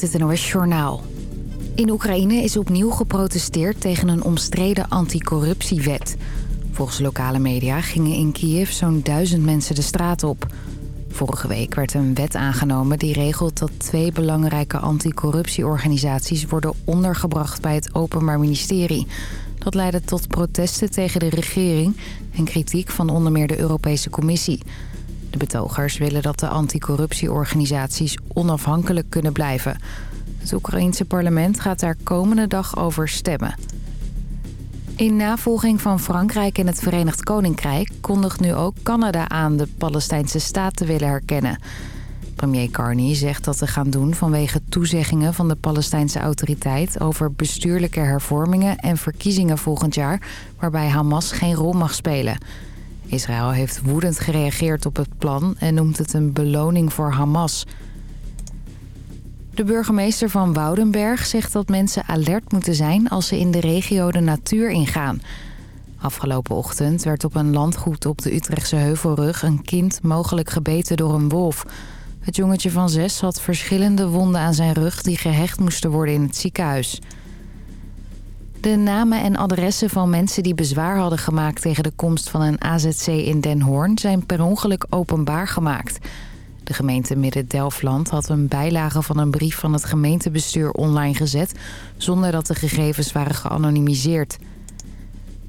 met het NOS Journaal. In Oekraïne is opnieuw geprotesteerd tegen een omstreden anticorruptiewet. Volgens lokale media gingen in Kiev zo'n duizend mensen de straat op. Vorige week werd een wet aangenomen die regelt dat twee belangrijke anticorruptieorganisaties worden ondergebracht bij het Openbaar Ministerie. Dat leidde tot protesten tegen de regering en kritiek van onder meer de Europese Commissie. Betogers willen dat de anticorruptieorganisaties onafhankelijk kunnen blijven. Het Oekraïense parlement gaat daar komende dag over stemmen. In navolging van Frankrijk en het Verenigd Koninkrijk... kondigt nu ook Canada aan de Palestijnse staat te willen herkennen. Premier Carney zegt dat te gaan doen vanwege toezeggingen van de Palestijnse autoriteit... over bestuurlijke hervormingen en verkiezingen volgend jaar... waarbij Hamas geen rol mag spelen. Israël heeft woedend gereageerd op het plan en noemt het een beloning voor Hamas... De burgemeester van Woudenberg zegt dat mensen alert moeten zijn als ze in de regio de natuur ingaan. Afgelopen ochtend werd op een landgoed op de Utrechtse Heuvelrug een kind mogelijk gebeten door een wolf. Het jongetje van zes had verschillende wonden aan zijn rug die gehecht moesten worden in het ziekenhuis. De namen en adressen van mensen die bezwaar hadden gemaakt tegen de komst van een AZC in Den Hoorn zijn per ongeluk openbaar gemaakt. De gemeente Midden-Delfland had een bijlage van een brief van het gemeentebestuur online gezet... zonder dat de gegevens waren geanonimiseerd.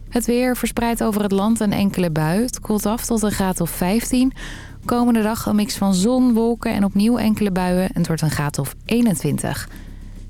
Het weer verspreidt over het land een enkele bui. Het koelt af tot een graad of 15. Komende dag een mix van zon, wolken en opnieuw enkele buien. En het wordt een graad of 21.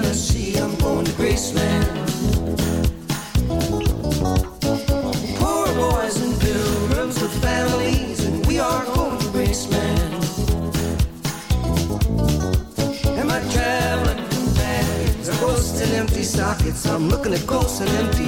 Tennessee, I'm going to Graceland. Poor boys in pilgrims with families, and we are going to Graceland. And my traveling companions are ghosts and empty sockets. I'm looking at ghosts and empty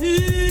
you.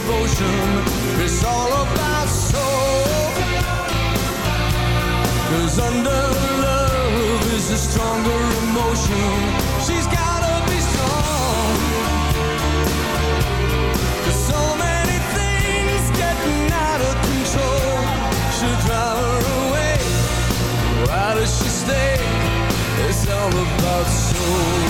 Devotion. It's all about soul. Cause under love is a stronger emotion. She's gotta be strong. There's so many things getting out of control. Should drive her away. Why does she stay? It's all about soul.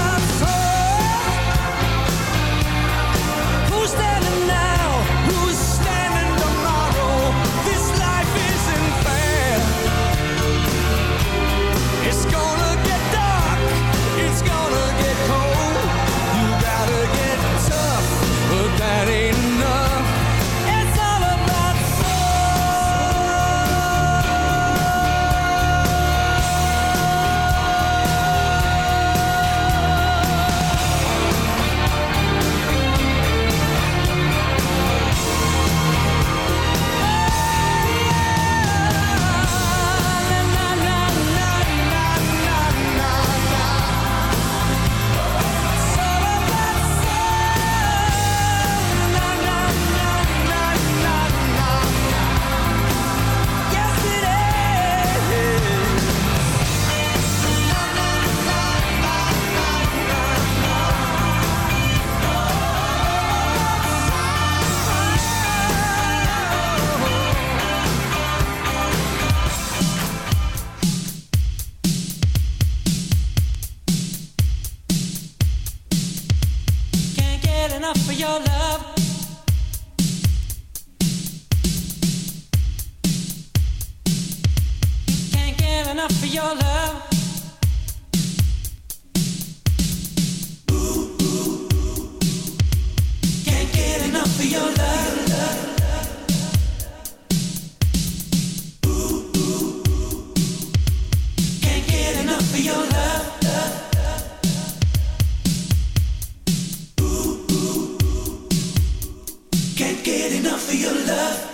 love.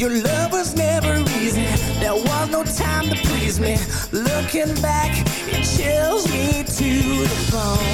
Your love was never easy. There was no time to please me. Looking back, it chills me to the bone.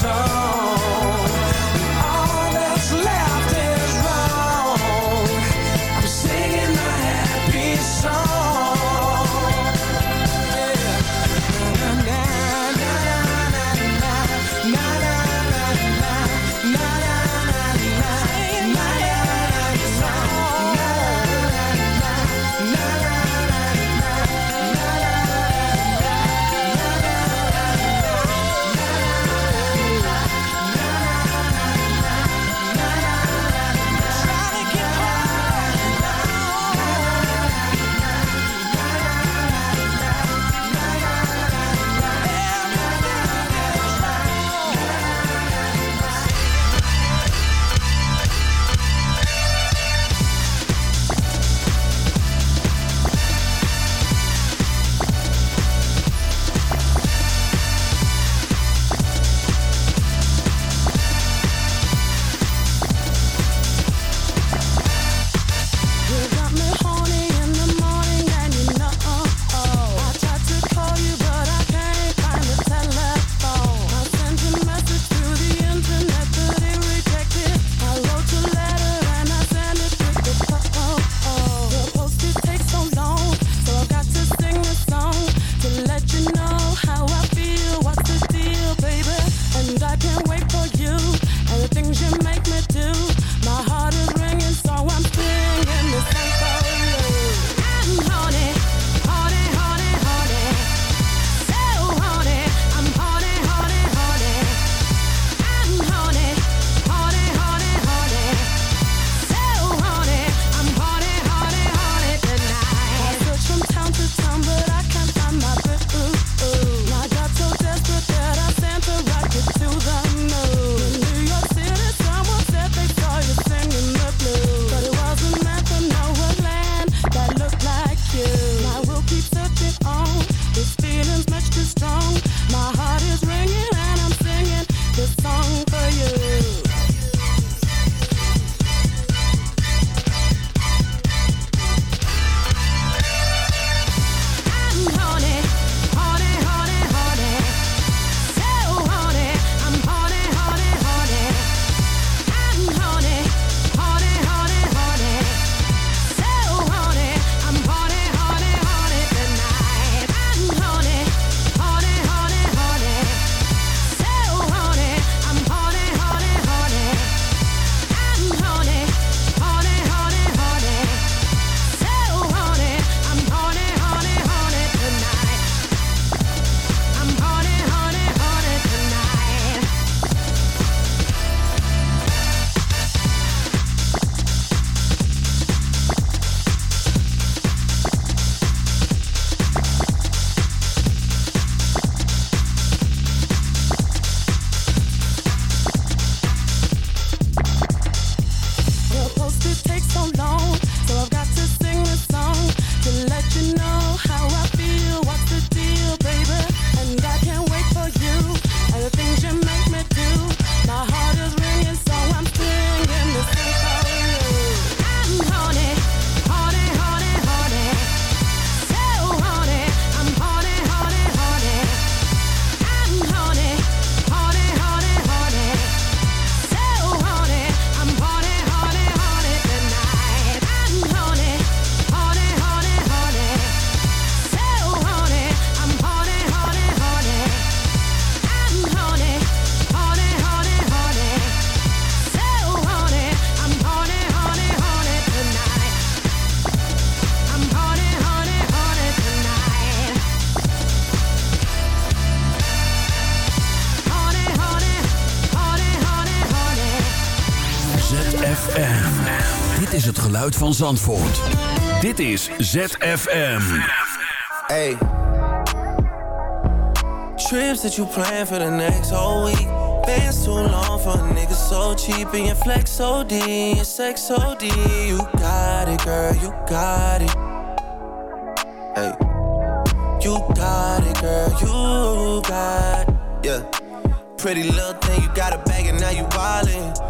song. Van Zandvoort. Dit is ZFM. Hey. Trips that you plan for the next whole week. Bands too long for a nigga so cheap. And your flex OD, your sex OD. You got it, girl, you got it. Hey. You got it, girl, you got it. Yeah. Pretty little thing, you got a bag and now you wildin'.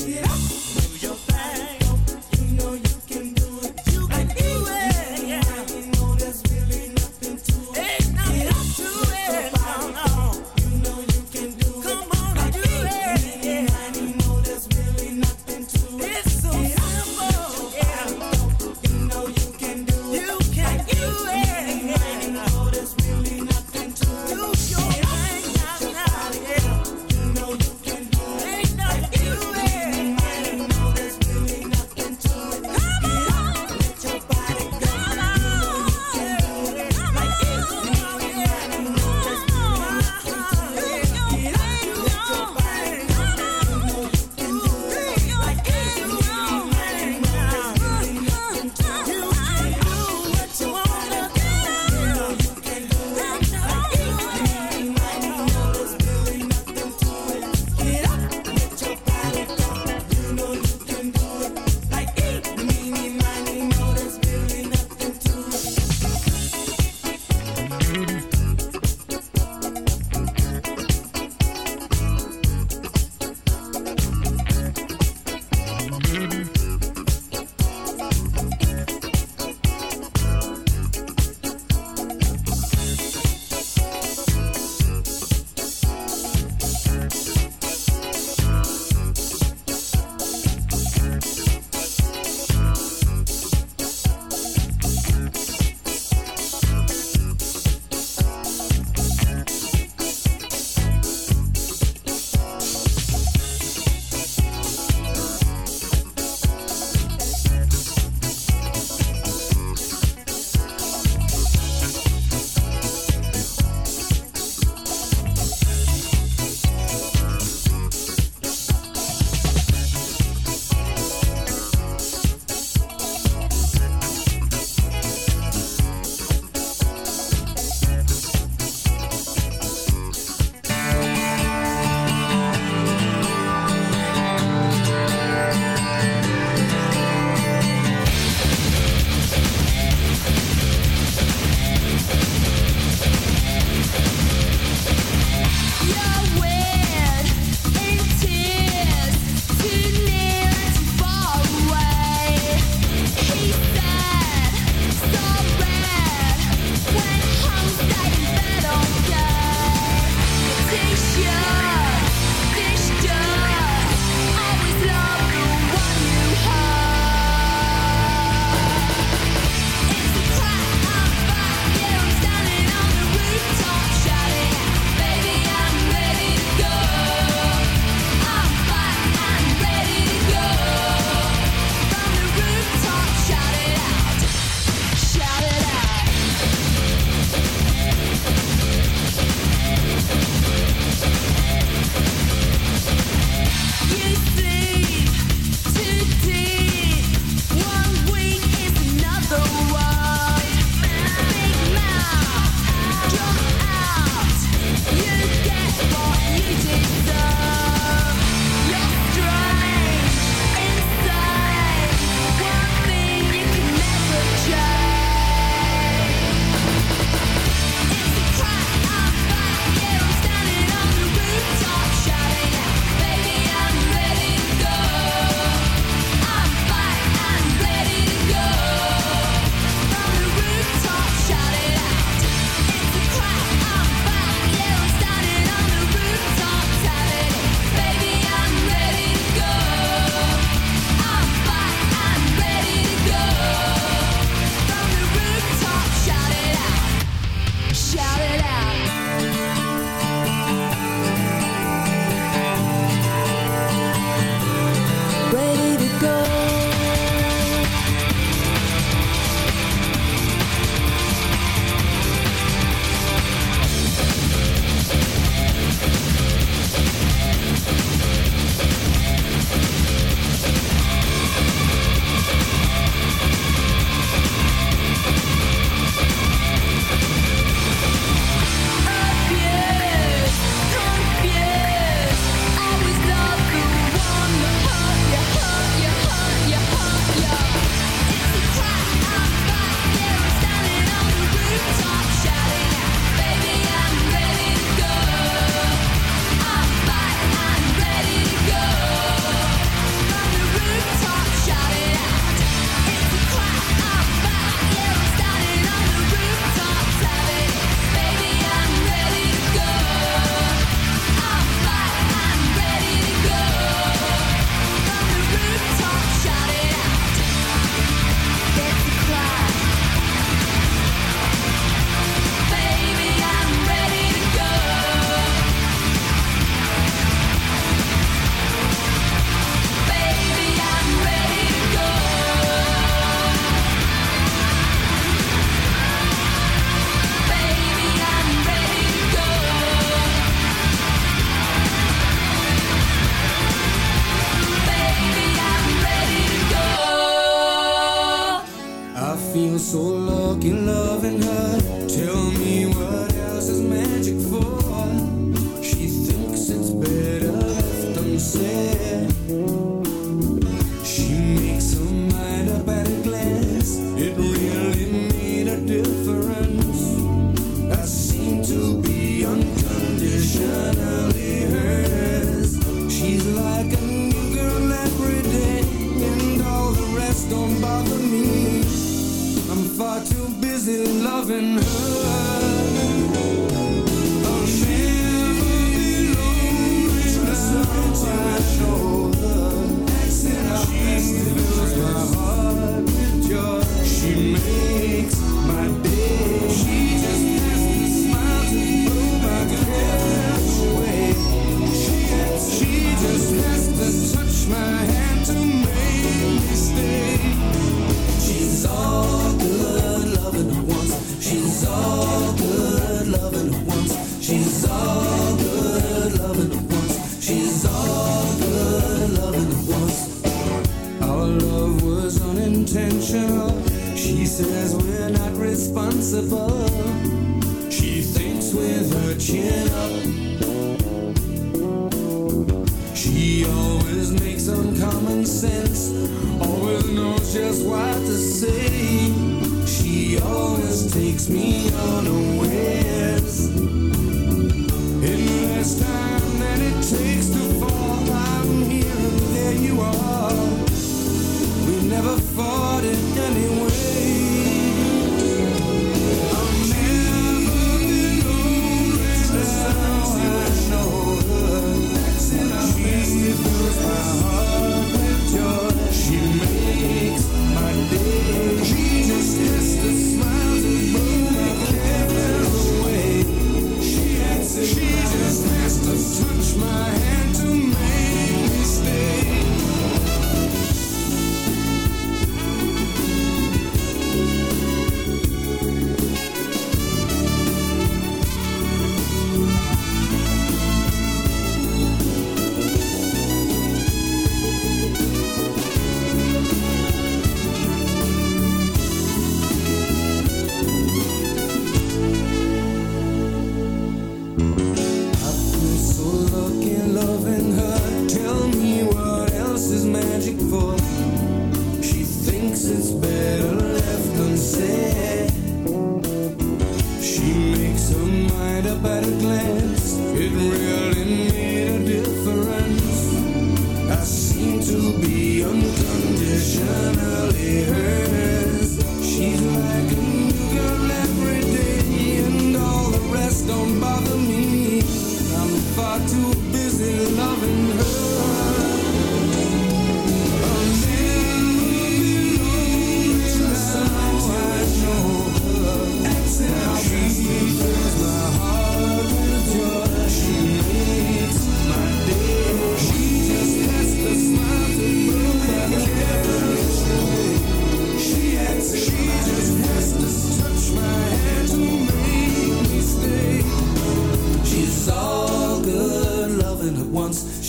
Up,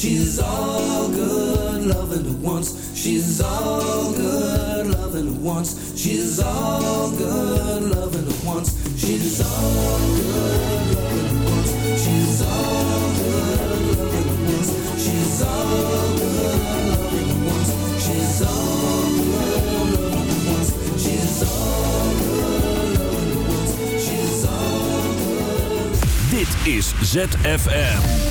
She's all good loving at once. She's all good loving at once. She's all good loving at once. She's all good loving at once. She's all good loving at once. She's all good loving at once. She's all good loving at once. She's all good loving at once. She's all good. Dit is ZFM.